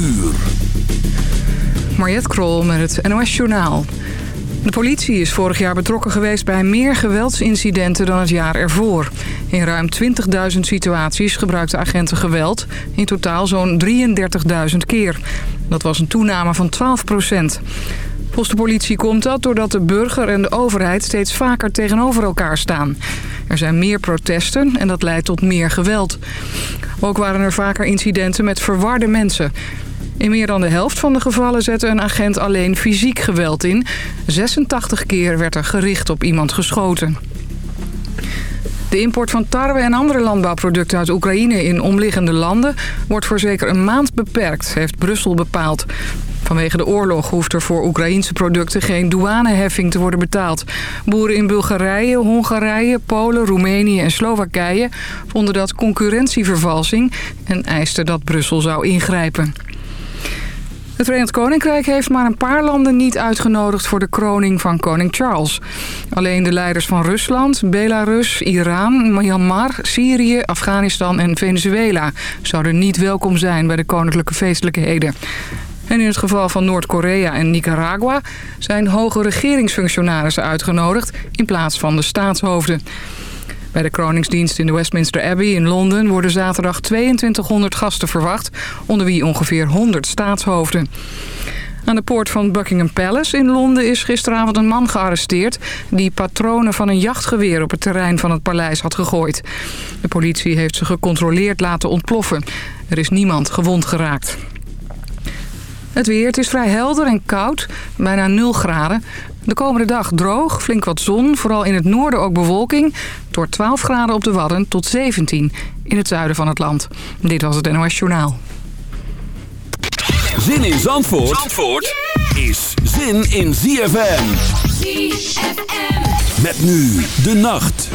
uur. Krol met het NOS Journaal. De politie is vorig jaar betrokken geweest bij meer geweldsincidenten dan het jaar ervoor. In ruim 20.000 situaties gebruikten agenten geweld. In totaal zo'n 33.000 keer. Dat was een toename van 12 procent. Volgens de politie komt dat doordat de burger en de overheid steeds vaker tegenover elkaar staan. Er zijn meer protesten en dat leidt tot meer geweld. Ook waren er vaker incidenten met verwarde mensen. In meer dan de helft van de gevallen zette een agent alleen fysiek geweld in. 86 keer werd er gericht op iemand geschoten. De import van tarwe en andere landbouwproducten uit Oekraïne in omliggende landen wordt voor zeker een maand beperkt, heeft Brussel bepaald. Vanwege de oorlog hoeft er voor Oekraïense producten geen douaneheffing te worden betaald. Boeren in Bulgarije, Hongarije, Polen, Roemenië en Slowakije vonden dat concurrentievervalsing en eisten dat Brussel zou ingrijpen. Het Verenigd Koninkrijk heeft maar een paar landen niet uitgenodigd voor de kroning van koning Charles. Alleen de leiders van Rusland, Belarus, Iran, Myanmar, Syrië, Afghanistan en Venezuela zouden niet welkom zijn bij de koninklijke feestelijkheden. En in het geval van Noord-Korea en Nicaragua zijn hoge regeringsfunctionarissen uitgenodigd in plaats van de staatshoofden. Bij de kroningsdienst in de Westminster Abbey in Londen worden zaterdag 2200 gasten verwacht, onder wie ongeveer 100 staatshoofden. Aan de poort van Buckingham Palace in Londen is gisteravond een man gearresteerd... die patronen van een jachtgeweer op het terrein van het paleis had gegooid. De politie heeft ze gecontroleerd laten ontploffen. Er is niemand gewond geraakt. Het weer, is vrij helder en koud, bijna 0 graden. De komende dag droog, flink wat zon, vooral in het noorden ook bewolking. Door 12 graden op de Wadden tot 17 in het zuiden van het land. Dit was het NOS Journaal. Zin in Zandvoort, Zandvoort is zin in ZFM. ZFM. Met nu de nacht.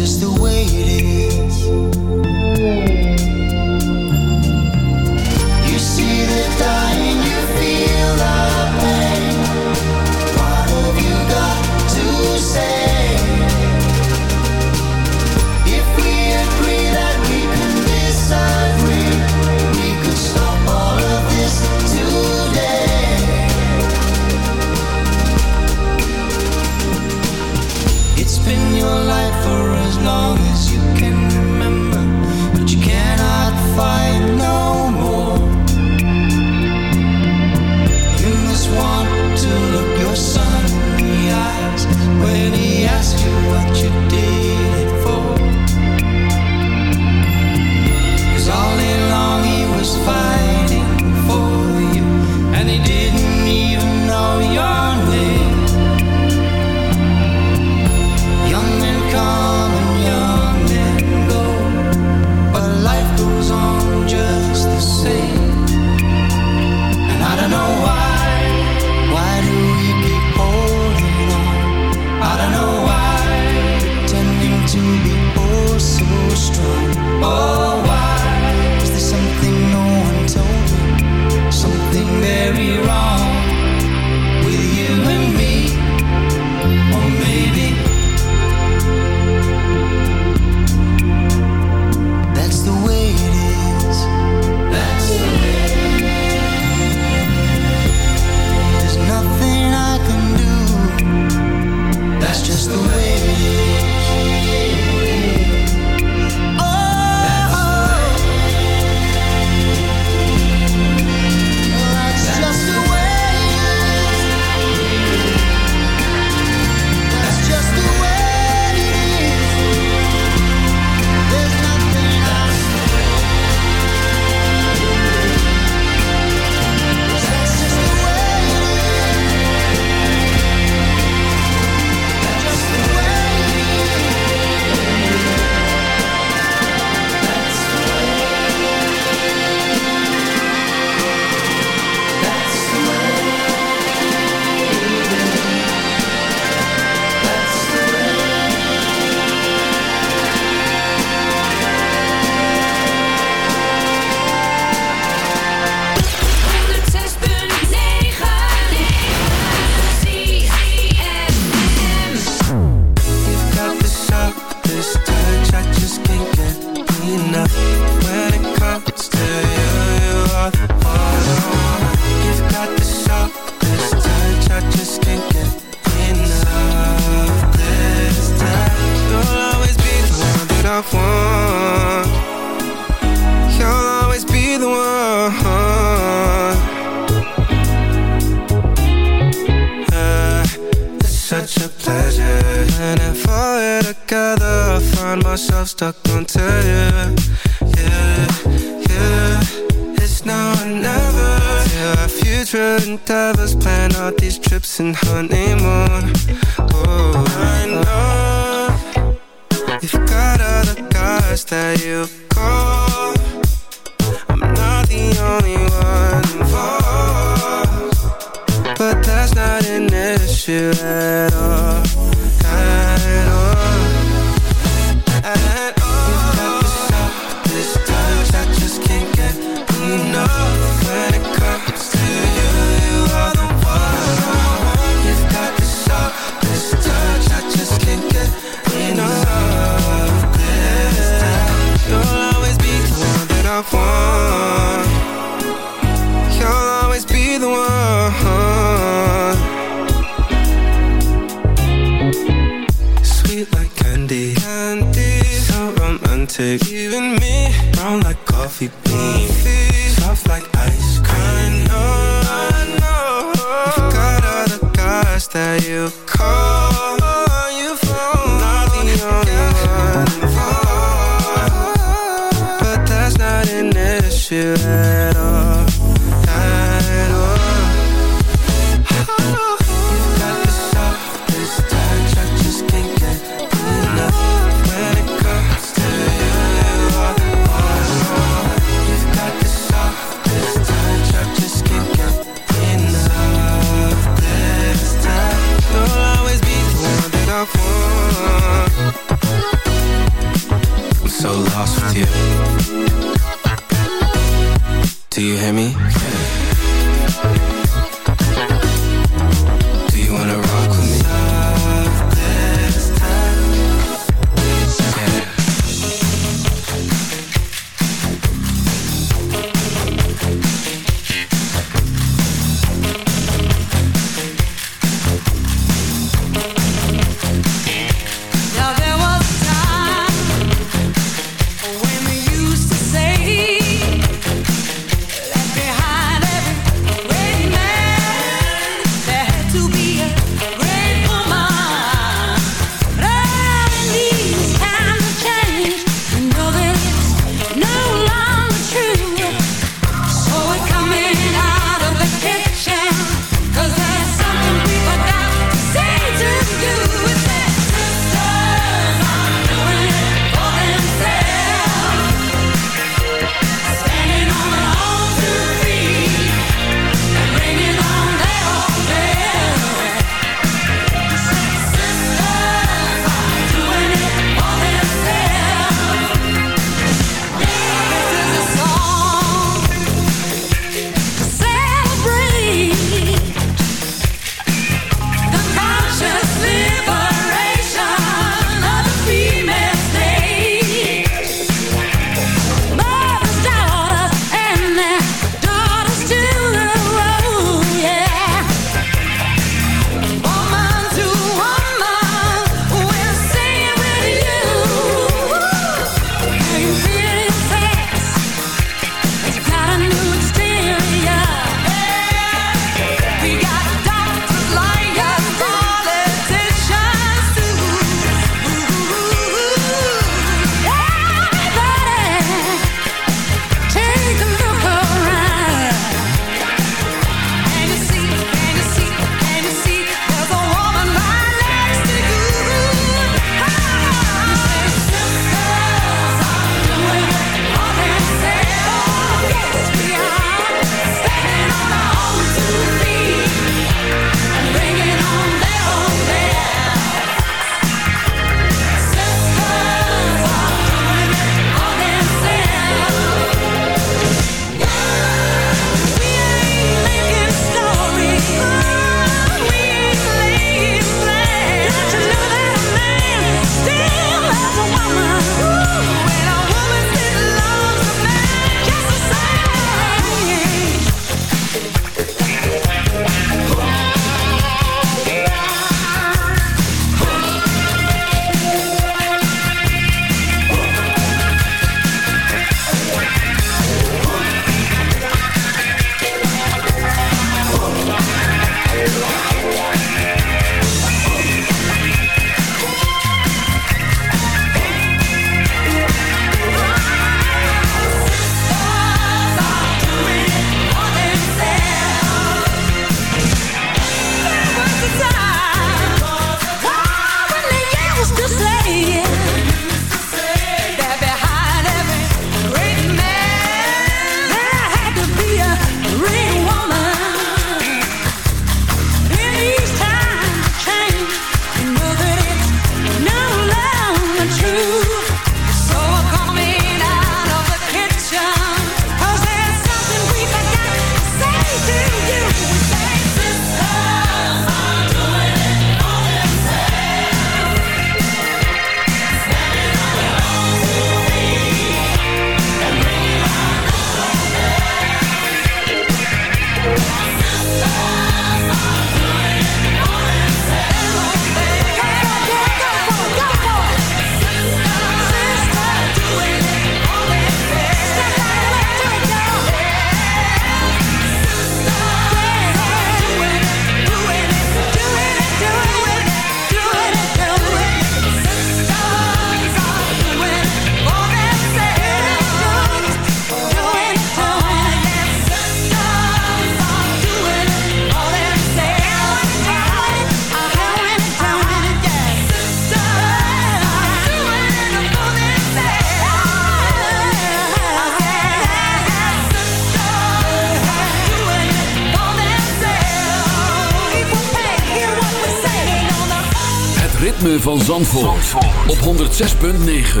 Zandvoort, op 106.9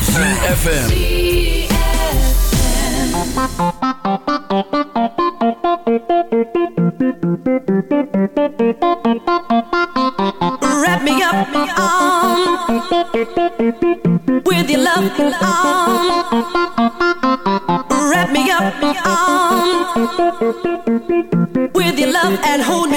CFFM Wrap me up um, with your love. Um, wrap me up um, with your love and hold me.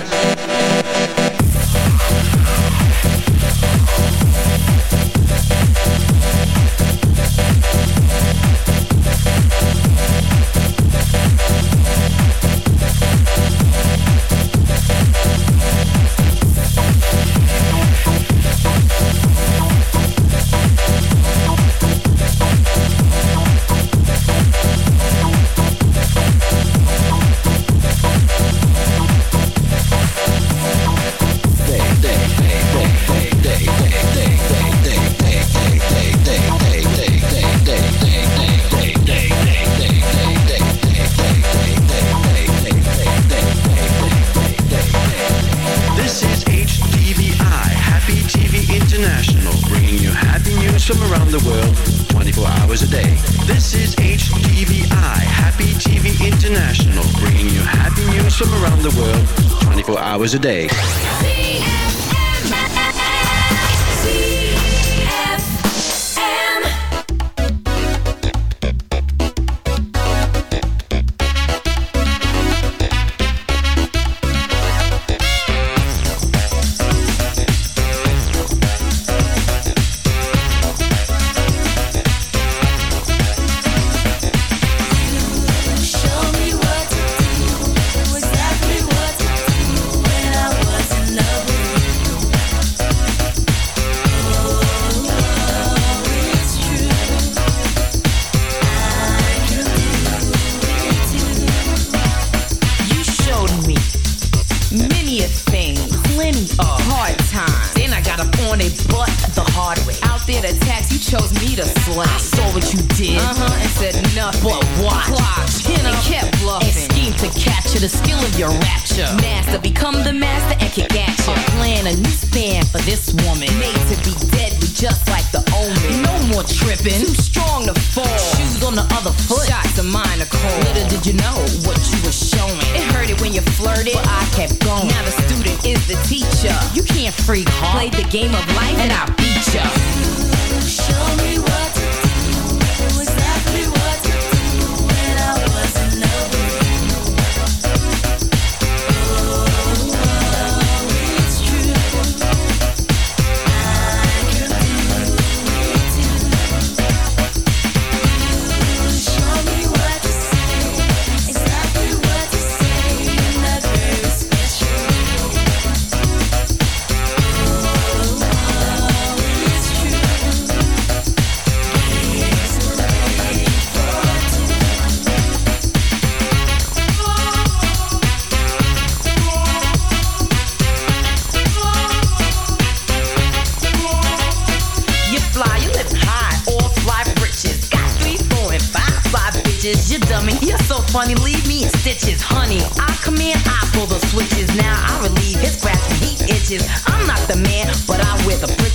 A day.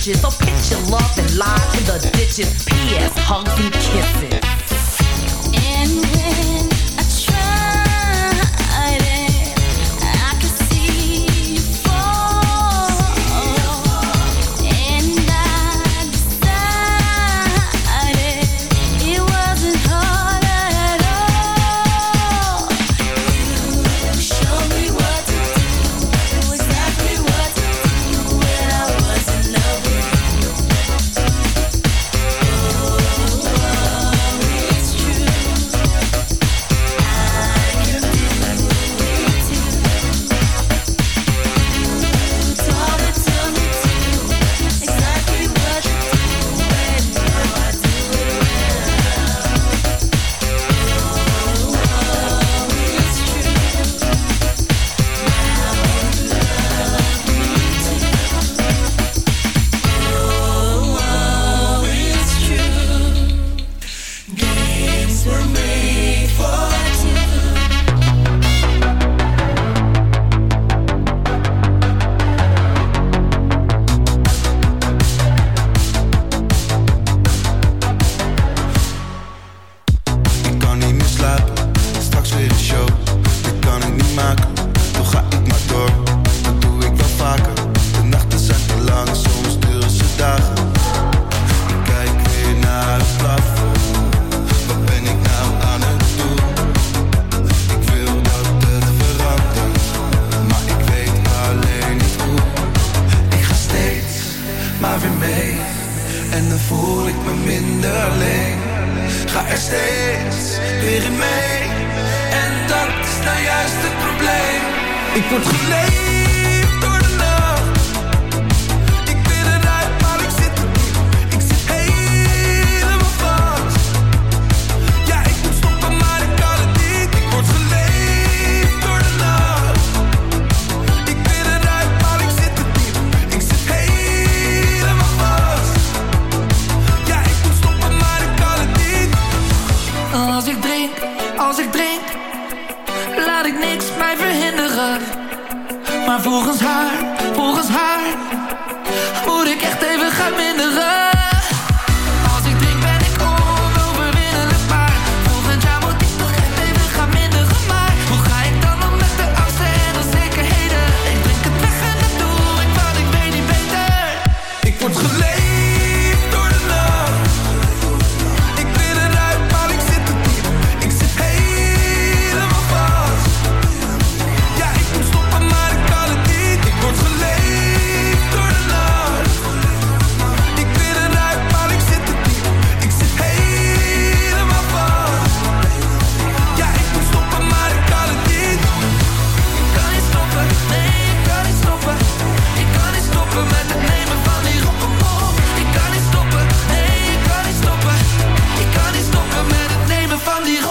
bitches. So pitch your love and lie to the ditches.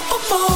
oh, oh. oh.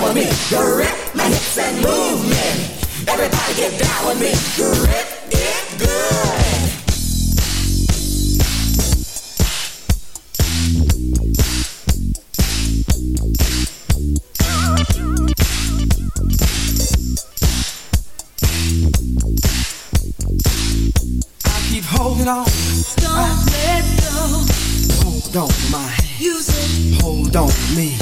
with me. Grip my hips and movement. Everybody get down with me. Grip it good. Hold on. Don't I, let go. Hold on to my hand. Use it. Hold on to me.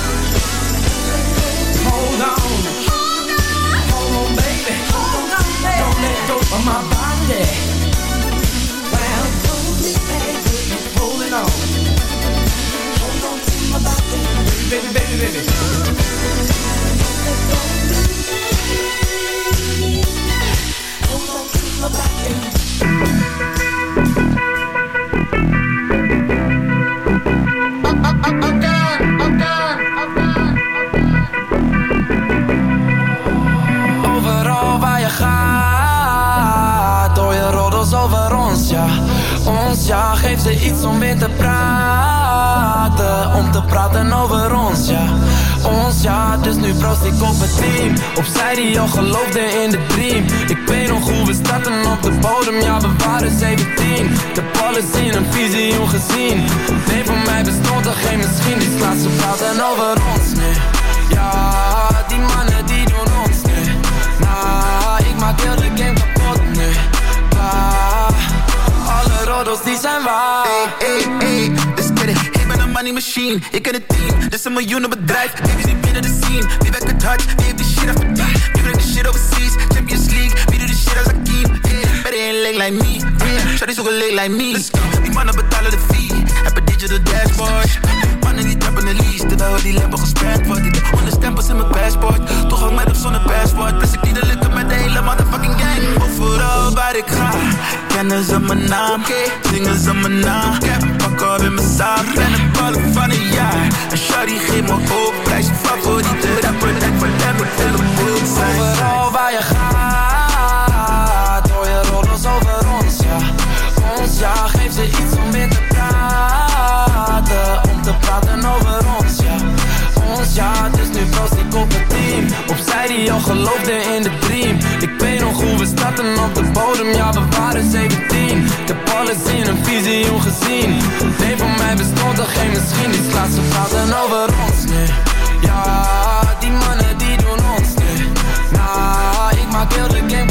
Hold on, hold on, baby. Hold on, baby. Don't let go of my body. op het team. Opzij die al geloofde in de dream. Ik weet nog hoe we starten op de bodem. Ja, we waren 17 Ik heb alles in een visioen gezien. Nee, voor mij bestond er geen misschien Die slaat ze praten over ons, nee. Ja, die mannen die doen ons, nee. Nah, ik maak heel de game